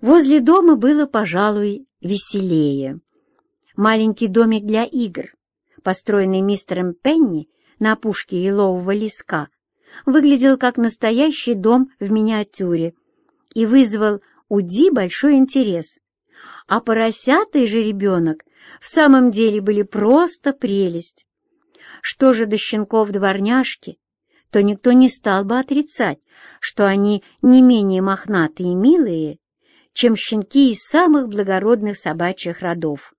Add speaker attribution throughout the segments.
Speaker 1: Возле дома было, пожалуй, веселее. Маленький домик для игр, построенный мистером Пенни на опушке елового леска, выглядел как настоящий дом в миниатюре и вызвал у Ди большой интерес. А поросята и жеребенок в самом деле были просто прелесть. Что же до щенков-дворняжки, то никто не стал бы отрицать, что они не менее мохнатые и милые, чем щенки из самых благородных собачьих родов.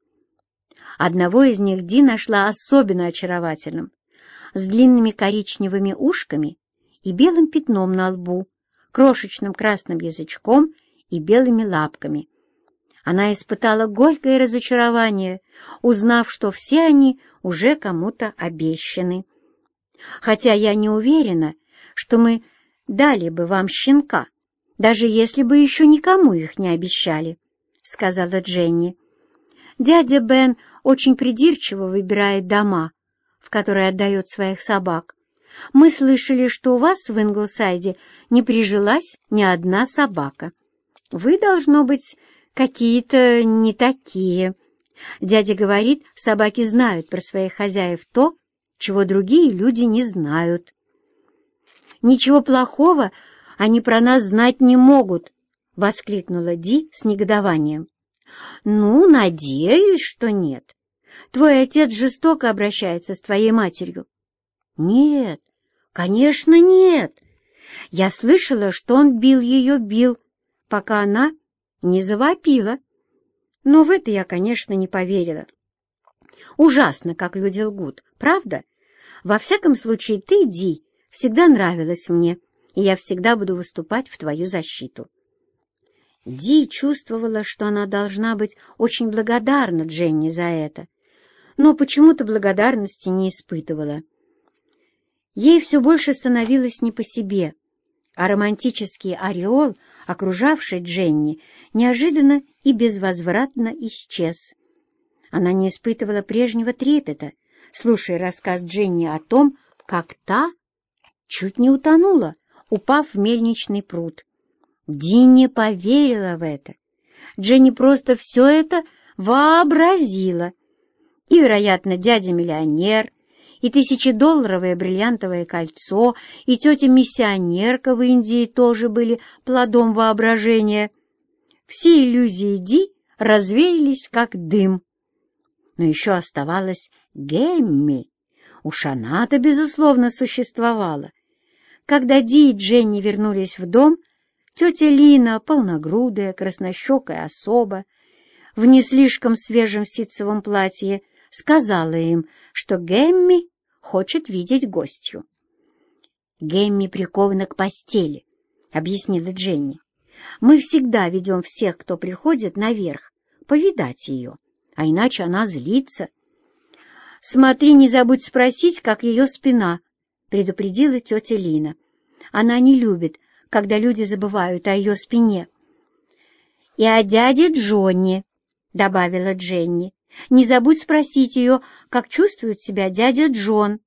Speaker 1: Одного из них Ди нашла особенно очаровательным, с длинными коричневыми ушками и белым пятном на лбу, крошечным красным язычком и белыми лапками. Она испытала горькое разочарование, узнав, что все они уже кому-то обещаны. Хотя я не уверена, что мы дали бы вам щенка, даже если бы еще никому их не обещали, — сказала Дженни. Дядя Бен очень придирчиво выбирает дома, в которые отдает своих собак. Мы слышали, что у вас в Инглсайде не прижилась ни одна собака. Вы, должно быть, какие-то не такие. Дядя говорит, собаки знают про своих хозяев то, чего другие люди не знают. Ничего плохого они про нас знать не могут, — воскликнула Ди с негодованием. Ну, надеюсь, что нет. Твой отец жестоко обращается с твоей матерью. Нет, конечно, нет. Я слышала, что он бил ее, бил, пока она не завопила. Но в это я, конечно, не поверила. Ужасно, как люди лгут, правда? Во всяком случае, ты, Ди, всегда нравилась мне, и я всегда буду выступать в твою защиту. Ди чувствовала, что она должна быть очень благодарна Дженни за это, но почему-то благодарности не испытывала. Ей все больше становилось не по себе, а романтический ореол, окружавший Дженни, неожиданно и безвозвратно исчез. Она не испытывала прежнего трепета, слушая рассказ Дженни о том, как та чуть не утонула, упав в мельничный пруд. Ди не поверила в это. Дженни просто все это вообразила. И, вероятно, дядя-миллионер, и тысячедолларовое бриллиантовое кольцо, и тетя-миссионерка в Индии тоже были плодом воображения. Все иллюзии Ди развеялись, как дым. Но еще оставалась Гэмми. Уж она-то, безусловно, существовала. Когда Ди и Дженни вернулись в дом, Тетя Лина, полногрудая, краснощекая особа, в не слишком свежем ситцевом платье, сказала им, что Гэмми хочет видеть гостью. «Гэмми прикована к постели», — объяснила Дженни. «Мы всегда ведем всех, кто приходит, наверх, повидать ее, а иначе она злится». «Смотри, не забудь спросить, как ее спина», — предупредила тетя Лина. «Она не любит, когда люди забывают о ее спине. «И о дяде Джонни», — добавила Дженни. «Не забудь спросить ее, как чувствует себя дядя Джон».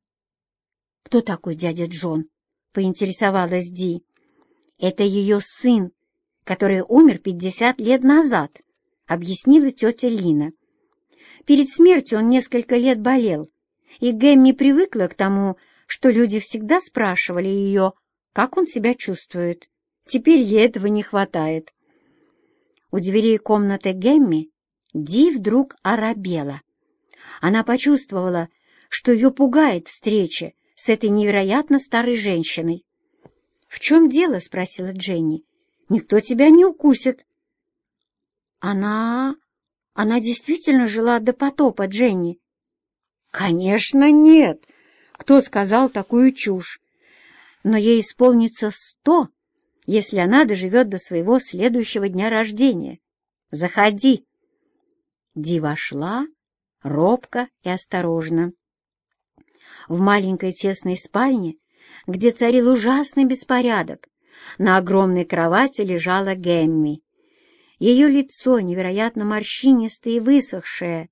Speaker 1: «Кто такой дядя Джон?» — поинтересовалась Ди. «Это ее сын, который умер пятьдесят лет назад», — объяснила тетя Лина. Перед смертью он несколько лет болел, и Гэмми привыкла к тому, что люди всегда спрашивали ее, как он себя чувствует. Теперь ей этого не хватает. У дверей комнаты Гэмми Ди вдруг оробела. Она почувствовала, что ее пугает встреча с этой невероятно старой женщиной. «В чем дело?» — спросила Дженни. «Никто тебя не укусит». «Она... она действительно жила до потопа, Дженни?» «Конечно, нет. Кто сказал такую чушь? Но ей исполнится сто, если она доживет до своего следующего дня рождения. Заходи. Ди вошла, робко и осторожно. В маленькой тесной спальне, где царил ужасный беспорядок, на огромной кровати лежала Гэмми. Ее лицо, невероятно морщинистое и высохшее,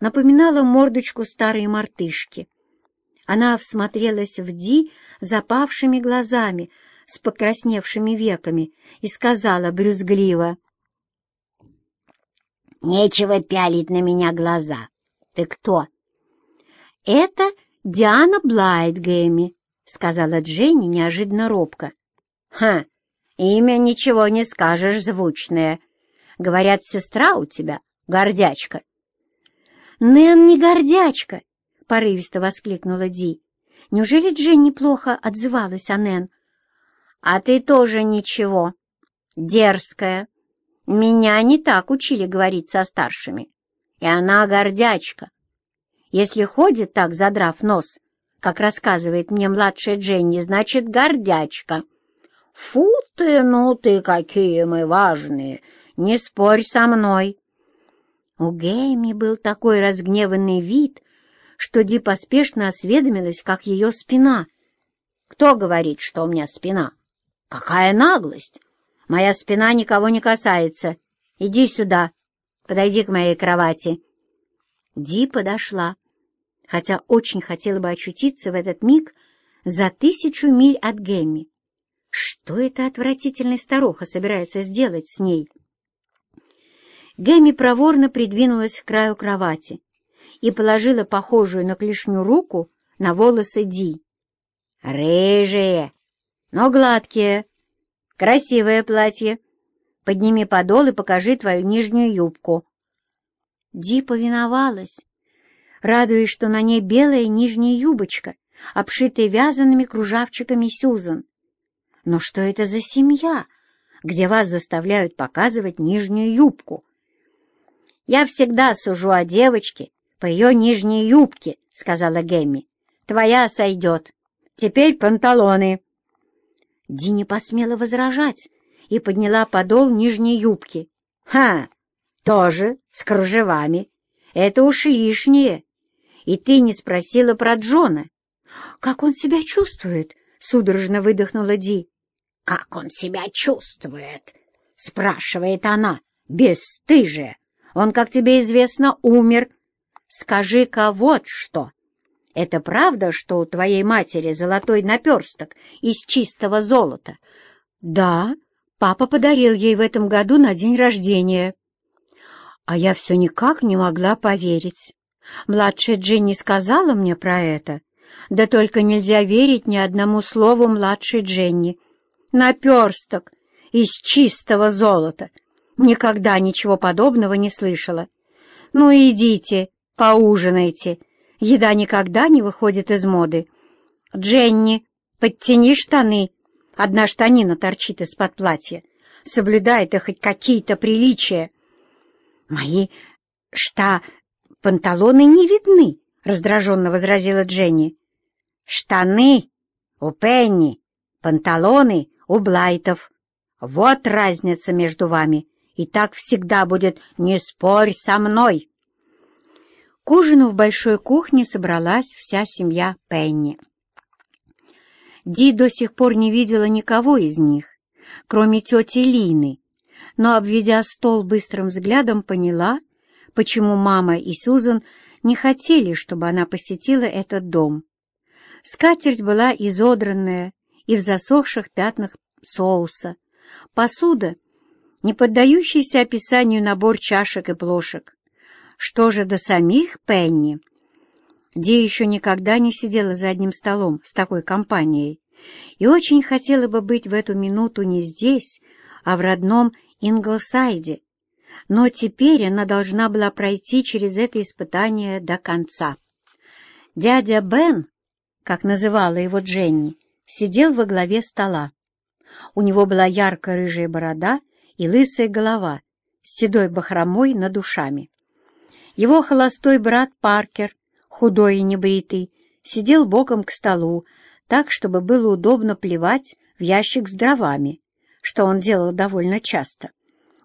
Speaker 1: напоминало мордочку старой мартышки. Она всмотрелась в Ди запавшими глазами, с покрасневшими веками, и сказала брюзгливо, Нечего пялить на меня глаза. Ты кто? Это Диана Блайтгейми, сказала Дженни неожиданно робко. Ха, имя ничего не скажешь звучное. Говорят, сестра у тебя гордячка. Нэн не гордячка, порывисто воскликнула Ди. Неужели Дженни плохо отзывалась о Нэн? А ты тоже ничего. Дерзкая. Меня не так учили говорить со старшими. И она гордячка. Если ходит так, задрав нос, как рассказывает мне младшая Дженни, значит, гордячка. Фу ты, ну ты, какие мы важные! Не спорь со мной. У Гэми был такой разгневанный вид, что Ди поспешно осведомилась, как ее спина. «Кто говорит, что у меня спина?» «Какая наглость! Моя спина никого не касается. Иди сюда, подойди к моей кровати». Ди подошла, хотя очень хотела бы очутиться в этот миг за тысячу миль от Гэмми. Что эта отвратительная старуха собирается сделать с ней? Гэмми проворно придвинулась к краю кровати и положила похожую на клешню руку на волосы Ди. «Рыжие, но гладкие, красивое платье. Подними подол и покажи твою нижнюю юбку». Ди повиновалась, радуясь, что на ней белая нижняя юбочка, обшитая вязаными кружавчиками Сюзан. Но что это за семья, где вас заставляют показывать нижнюю юбку? «Я всегда сужу о девочке по ее нижней юбке», — сказала Гемми. «Твоя сойдет. Теперь панталоны». Ди не посмела возражать и подняла подол нижней юбки. «Ха! Тоже с кружевами. Это уж лишнее. И ты не спросила про Джона. Как он себя чувствует?» — судорожно выдохнула Ди. «Как он себя чувствует?» — спрашивает она, бесстыжая. «Он, как тебе известно, умер. Скажи-ка вот что. Это правда, что у твоей матери золотой наперсток из чистого золота?» «Да, папа подарил ей в этом году на день рождения». А я все никак не могла поверить. Младшая Джинни сказала мне про это. Да только нельзя верить ни одному слову младшей Дженни. Наперсток из чистого золота. Никогда ничего подобного не слышала. Ну, идите, поужинайте. Еда никогда не выходит из моды. Дженни, подтяни штаны. Одна штанина торчит из-под платья. Соблюдай ты хоть какие-то приличия. Мои шта... «Панталоны не видны», — раздраженно возразила Дженни. «Штаны у Пенни, панталоны у Блайтов. Вот разница между вами, и так всегда будет «не спорь со мной». К ужину в большой кухне собралась вся семья Пенни. Ди до сих пор не видела никого из них, кроме тети Лины, но, обведя стол быстрым взглядом, поняла, почему мама и Сюзан не хотели, чтобы она посетила этот дом. Скатерть была изодранная и в засохших пятнах соуса. Посуда, не поддающийся описанию набор чашек и плошек. Что же до самих Пенни? Ди еще никогда не сидела за одним столом с такой компанией и очень хотела бы быть в эту минуту не здесь, а в родном Инглсайде, но теперь она должна была пройти через это испытание до конца. Дядя Бен, как называла его Дженни, сидел во главе стола. У него была ярко-рыжая борода и лысая голова с седой бахромой над ушами. Его холостой брат Паркер, худой и небритый, сидел боком к столу, так, чтобы было удобно плевать в ящик с дровами, что он делал довольно часто.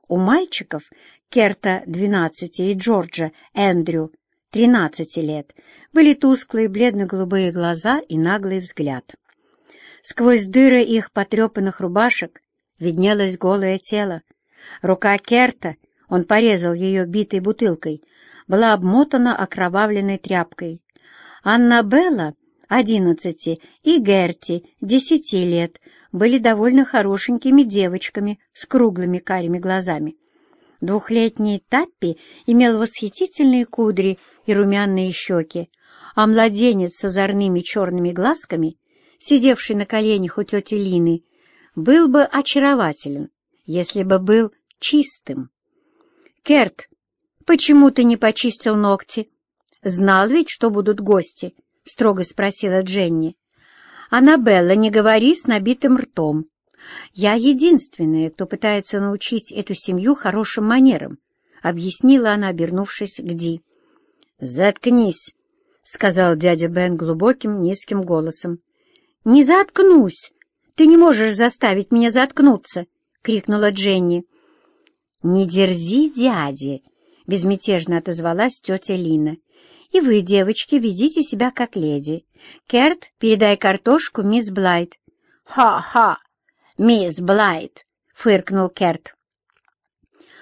Speaker 1: У мальчиков Керта, 12, и Джорджа, Эндрю, 13 лет, были тусклые бледно-голубые глаза и наглый взгляд. Сквозь дыры их потрепанных рубашек виднелось голое тело. Рука Керта, он порезал ее битой бутылкой, была обмотана окровавленной тряпкой. Аннабелла, одиннадцати, и Герти, десяти лет, были довольно хорошенькими девочками с круглыми карими глазами. Двухлетний Таппи имел восхитительные кудри и румяные щеки, а младенец с озорными черными глазками, сидевший на коленях у тети Лины, был бы очарователен, если бы был чистым. «Керт, почему ты не почистил ногти? Знал ведь, что будут гости?» — строго спросила Дженни. «Аннабелла, не говори с набитым ртом. Я единственная, кто пытается научить эту семью хорошим манерам», — объяснила она, обернувшись к Ди. «Заткнись», — сказал дядя Бен глубоким низким голосом. «Не заткнусь! Ты не можешь заставить меня заткнуться!» — крикнула Дженни. «Не дерзи, дяди!» — безмятежно отозвалась тетя Лина. «И вы, девочки, ведите себя как леди. Керт, передай картошку мисс Блайт». «Ха-ха! Мисс Блайт!» — фыркнул Керт.